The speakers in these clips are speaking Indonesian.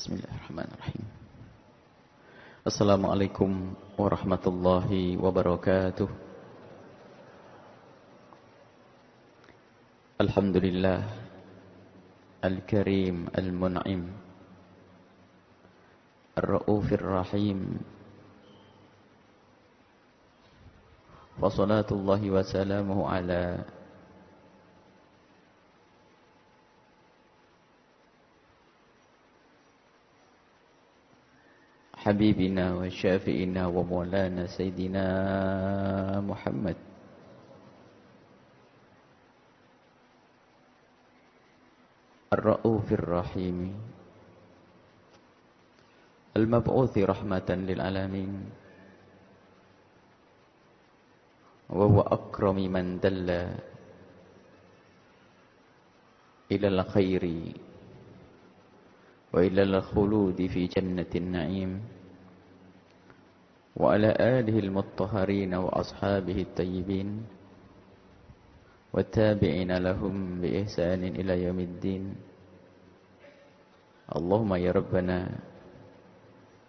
بسم الله الرحمن الرحيم السلام عليكم ورحمة الله وبركاته الحمد لله الكريم المنعم الرؤوف الرحيم وصلاة الله وسلامه على حبيبنا وشافئنا ومولانا سيدنا محمد. الرؤوف الرحيم. المبعوث رحمة للعالمين. وهو أكرم من دل إلى الخير وإلى الخلود في جنة النعيم. وعلى آله المطهرين وأصحابه الطيبين والتابعين لهم بإحسان إلى يوم الدين. اللهم يا ربنا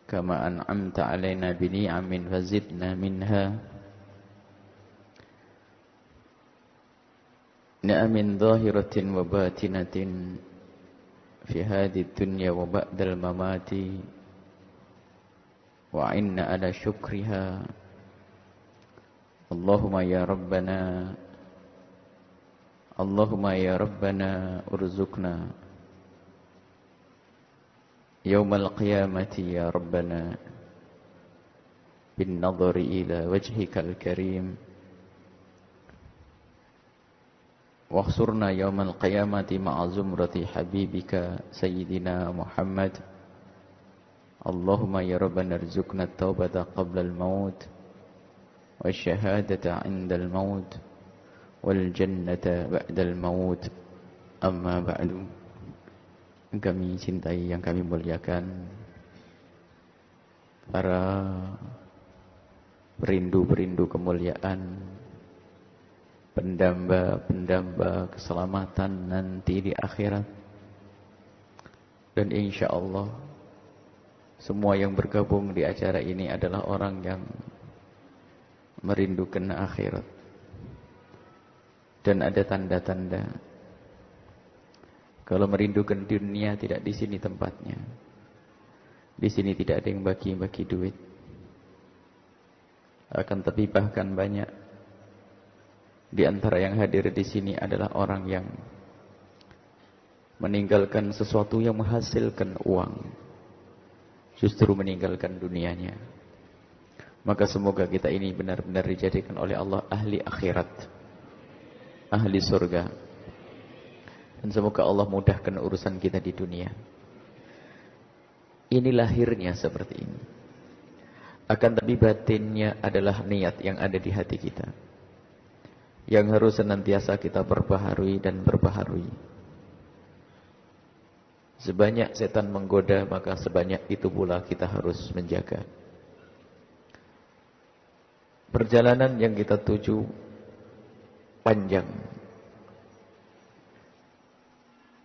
كما أنعمت علينا بنعم فزدنا منها. نعم ظاهرة وباطنة في هذه الدنيا وبعد الممات. وعنا على شكرها. اللهم يا ربنا اللهم يا ربنا ارزقنا. يوم القيامة يا ربنا بالنظر إلى وجهك الكريم. واخسرنا يوم القيامة مع زمرة حبيبك سيدنا محمد. اللهم يا ربنا ارزقنا التوبة قبل الموت والشهادة عند الموت والجنة بعد الموت أما بعد kami cintai yang kami muliakan para perindu-perindu kemuliaan pendamba-pendamba keselamatan nanti di akhirat. Dan insya Allah semua yang bergabung di acara ini adalah orang yang merindukan akhirat. Dan ada tanda-tanda kalau merindukan dunia tidak di sini tempatnya. Di sini tidak ada yang bagi-bagi duit. Akan tapi bahkan banyak di antara yang hadir di sini adalah orang yang meninggalkan sesuatu yang menghasilkan uang. Justru meninggalkan dunianya. Maka semoga kita ini benar-benar dijadikan oleh Allah ahli akhirat. Ahli surga. Dan semoga Allah mudahkan urusan kita di dunia. Ini lahirnya seperti ini. Akan tapi batinnya adalah niat yang ada di hati kita yang harus senantiasa kita perbaharui dan perbaharui. Sebanyak setan menggoda, maka sebanyak itu pula kita harus menjaga. Perjalanan yang kita tuju panjang.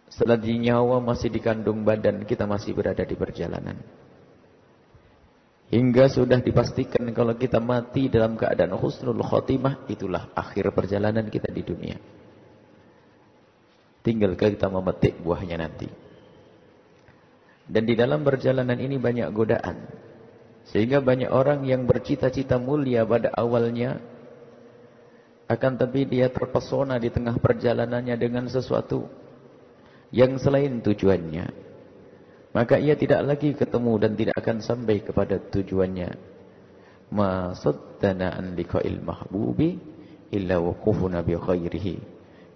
Selagi nyawa masih dikandung badan, kita masih berada di perjalanan. Hingga sudah dipastikan kalau kita mati dalam keadaan husnul khotimah, itulah akhir perjalanan kita di dunia. Tinggal kita memetik buahnya nanti. Dan di dalam perjalanan ini banyak godaan. Sehingga banyak orang yang bercita-cita mulia pada awalnya, akan tapi dia terpesona di tengah perjalanannya dengan sesuatu yang selain tujuannya. Maka ia tidak lagi ketemu dan tidak akan sampai kepada tujuannya. Ma saddana an liqa'il mahbubi illa waqufuna bi khairihi.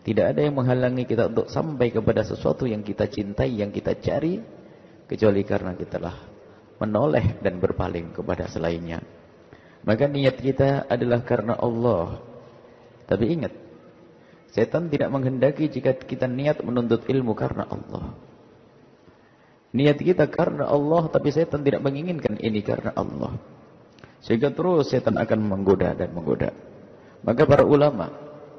Tidak ada yang menghalangi kita untuk sampai kepada sesuatu yang kita cintai, yang kita cari kecuali karena kita telah menoleh dan berpaling kepada selainnya. Maka niat kita adalah karena Allah. Tapi ingat, setan tidak menghendaki jika kita niat menuntut ilmu karena Allah. Niat kita karena Allah, tapi setan tidak menginginkan ini karena Allah. Sehingga terus setan akan menggoda dan menggoda. Maka para ulama,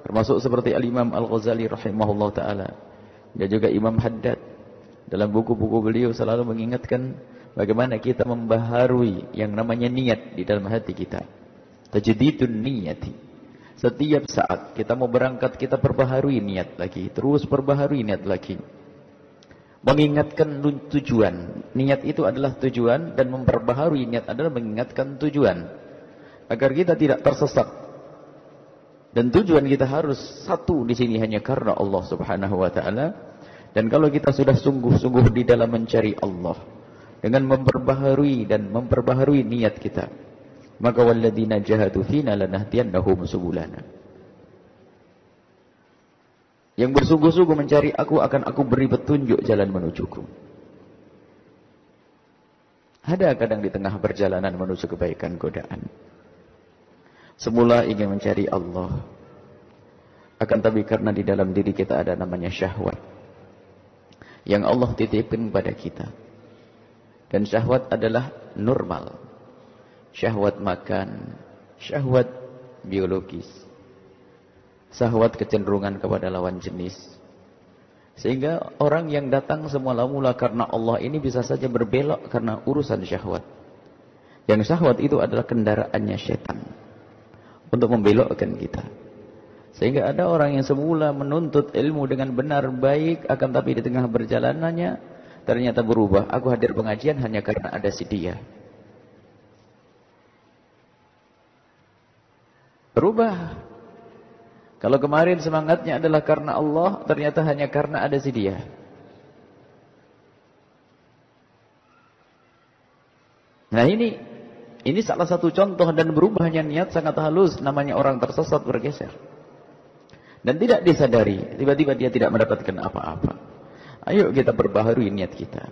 termasuk seperti Al-Imam Al-Ghazali rahimahullah ta'ala, dan juga Imam Haddad, Dalam buku-buku beliau selalu mengingatkan bagaimana kita membaharui yang namanya niat di dalam hati kita. Tajdidun niyati. Setiap saat kita mau berangkat kita perbaharui niat lagi, terus perbaharui niat lagi. Mengingatkan tujuan. Niat itu adalah tujuan dan memperbaharui niat adalah mengingatkan tujuan. Agar kita tidak tersesat. Dan tujuan kita harus satu di sini hanya karena Allah Subhanahu wa taala. Dan kalau kita sudah sungguh-sungguh di dalam mencari Allah dengan memperbaharui dan memperbaharui niat kita, maka walladzina jahadu fina lanahdiyannahum subulana. Yang bersungguh-sungguh mencari aku akan aku beri petunjuk jalan menujuku. Ada kadang di tengah perjalanan menuju kebaikan godaan. Semula ingin mencari Allah. Akan tapi karena di dalam diri kita ada namanya syahwat. Yang Allah titipkan pada kita. Dan syahwat adalah normal. Syahwat makan. Syahwat biologis Sahwat kecenderungan kepada lawan jenis. Sehingga orang yang datang semula-mula karena Allah ini bisa saja berbelok karena urusan syahwat. Yang syahwat itu adalah kendaraannya setan. Untuk membelokkan kita. Sehingga ada orang yang semula menuntut ilmu dengan benar baik. Akan tapi di tengah perjalanannya ternyata berubah. Aku hadir pengajian hanya karena ada si dia. Berubah. Kalau kemarin semangatnya adalah karena Allah, ternyata hanya karena ada si dia. Nah ini, ini salah satu contoh dan berubahnya niat sangat halus, namanya orang tersesat bergeser. Dan tidak disadari, tiba-tiba dia tidak mendapatkan apa-apa. Ayo kita perbaharui niat kita.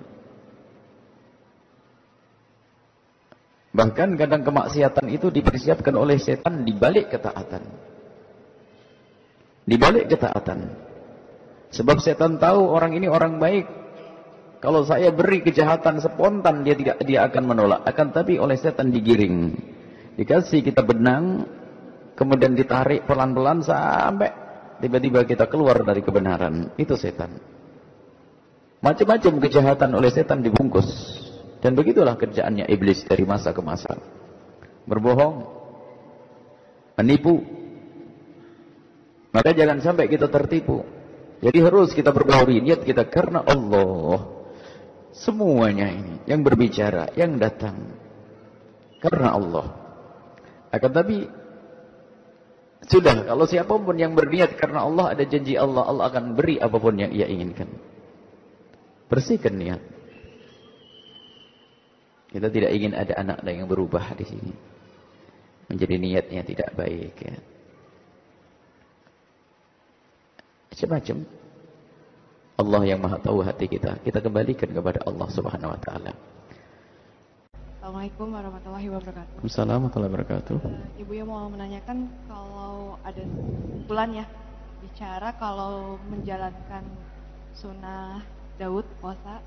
Bahkan kadang kemaksiatan itu dipersiapkan oleh setan di balik ketaatan. Di balik ketaatan. Sebab setan tahu orang ini orang baik. Kalau saya beri kejahatan spontan dia tidak dia akan menolak. Akan tapi oleh setan digiring. Dikasih kita benang, kemudian ditarik pelan-pelan sampai tiba-tiba kita keluar dari kebenaran. Itu setan. Macam-macam kejahatan oleh setan dibungkus. Dan begitulah kerjaannya iblis dari masa ke masa. Berbohong, menipu, maka jangan sampai kita tertipu. Jadi harus kita berbaharui niat kita karena Allah. Semuanya ini yang berbicara, yang datang karena Allah. Akan tapi sudah kalau siapa pun yang berniat karena Allah ada janji Allah, Allah akan beri apa pun yang ia inginkan. Bersihkan niat. Kita tidak ingin ada anak yang berubah di sini. Menjadi niatnya tidak baik ya. Macam-macam. Allah yang maha tahu hati kita. Kita kembalikan kepada Allah subhanahu wa ta'ala. Assalamualaikum warahmatullahi wabarakatuh. Assalamualaikum warahmatullahi wabarakatuh. Ibu yang mau menanyakan kalau ada bulan ya bicara kalau menjalankan sunnah Daud puasa,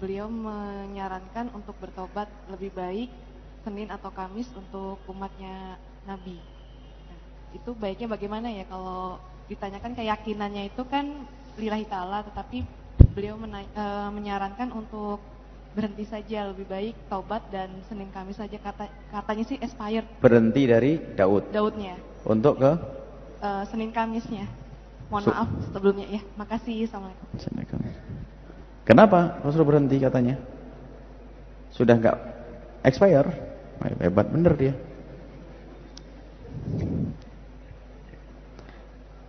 beliau menyarankan untuk bertobat lebih baik Senin atau Kamis untuk umatnya Nabi. Nah, itu baiknya bagaimana ya kalau ditanyakan keyakinannya itu kan lillahi ta'ala tetapi beliau e, menyarankan untuk berhenti saja lebih baik taubat dan Senin Kamis saja kata katanya sih expired. Berhenti dari Daud. Daudnya. Untuk ke e, Senin Kamisnya. Mohon so, maaf sebelumnya ya. Makasih. Assalamualaikum. Kenapa Rasul berhenti katanya? Sudah enggak expire? Hebat bener dia.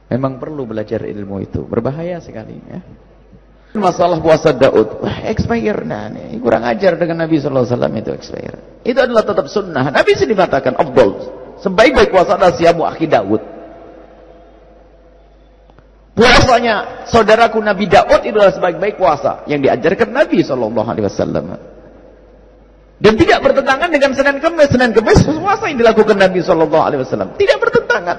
Memang perlu belajar ilmu itu. Berbahaya sekali ya. Masalah puasa Daud. Wah, expire. Nah, ini kurang ajar dengan Nabi SAW itu expire. Itu adalah tetap sunnah. Nabi sendiri mengatakan, Abdul. Sebaik-baik puasa adalah siamu akhi Daud. Puasanya saudaraku Nabi Daud itu adalah sebaik-baik puasa yang diajarkan Nabi SAW. Dan tidak bertentangan dengan Senin Kemis. Senin Kemis puasa yang dilakukan Nabi SAW. Tidak bertentangan.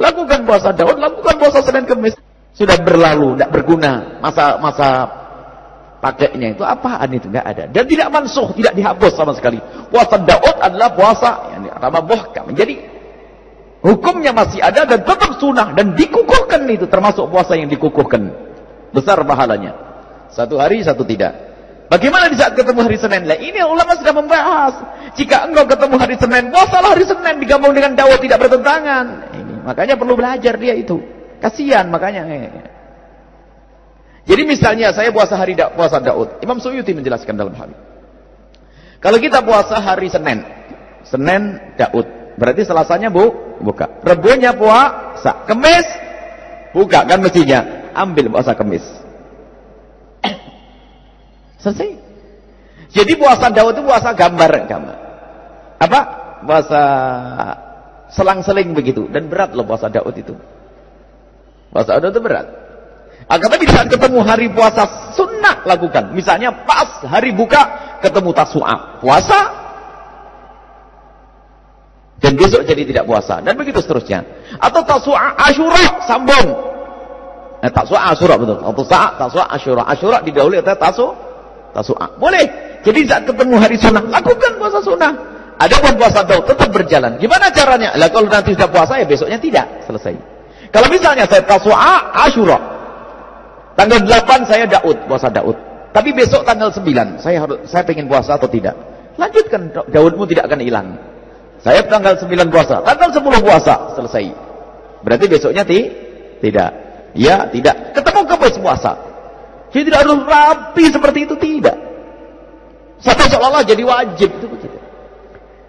Lakukan puasa Daud, lakukan puasa Senin Kemis. Sudah berlalu, tidak berguna. Masa-masa pakainya itu apaan itu? Tidak ada. Dan tidak mansuh, tidak dihapus sama sekali. Puasa Daud adalah puasa yang nama bohkam. Jadi hukumnya masih ada dan tetap sunnah dan dikukuhkan itu termasuk puasa yang dikukuhkan. Besar pahalanya. Satu hari, satu tidak. Bagaimana di saat ketemu hari Senin? Lah ini ulama sudah membahas. Jika engkau ketemu hari Senin, puasalah hari Senin digabung dengan Daud tidak bertentangan. Ini makanya perlu belajar dia itu. Kasihan makanya. Jadi misalnya saya puasa hari da puasa Daud. Imam Suyuti menjelaskan dalam hal ini. Kalau kita puasa hari Senin, Senin Daud. Berarti selasanya bu, buka. Rebunya puasa. Kemis, buka kan mestinya. Ambil puasa kemis. Selesai. Jadi puasa Daud itu puasa gambar, gambar. Apa? Puasa selang-seling begitu dan berat loh puasa Daud itu. Puasa Daud itu berat. Akan tapi saat ketemu hari puasa sunnah lakukan. Misalnya pas hari buka ketemu tasu'a, puasa. Dan besok jadi tidak puasa dan begitu seterusnya. Atau tasu'a Asyura sambung. Eh, tasu'a Asyura betul. Atau saat tasu'a Asyura. Asyura didahului oleh tasu'a tasu'a. Boleh. Jadi saat ketemu hari sunnah, lakukan puasa sunnah. Ada pun puasa Daud tetap berjalan. Gimana caranya? Lah kalau nanti sudah puasa ya besoknya tidak selesai. Kalau misalnya saya tasu'a Asyura. Tanggal 8 saya Daud, puasa Daud. Tapi besok tanggal 9 saya harus saya pengen puasa atau tidak? Lanjutkan Daudmu tidak akan hilang. Saya tanggal 9 puasa, tanggal 10 puasa, selesai. Berarti besoknya ti? tidak. Ya, tidak. Ketemu kemis puasa. Jadi tidak harus rapi seperti itu, tidak. Sampai seolah-olah jadi wajib itu begitu.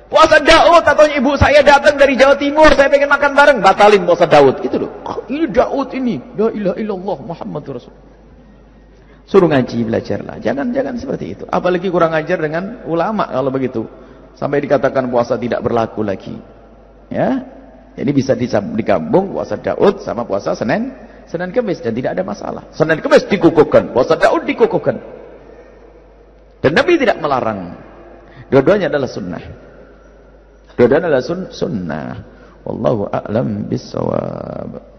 Puasa Daud atau ibu saya datang dari Jawa Timur, saya pengen makan bareng, batalin puasa Daud. Itu loh. Ini Daud ini. La ilaha illallah Muhammad Rasul. Suruh ngaji, belajarlah. Jangan jangan seperti itu. Apalagi kurang ajar dengan ulama kalau begitu. Sampai dikatakan puasa tidak berlaku lagi. Ya. Jadi bisa digabung puasa Daud sama puasa Senin Senin Kemis dan tidak ada masalah. Senin Kemis dikukuhkan, puasa Daud dikukuhkan. Dan Nabi tidak melarang. Dua-duanya adalah sunnah. Dua-duanya adalah sun sunnah. Wallahu a'lam bisawab.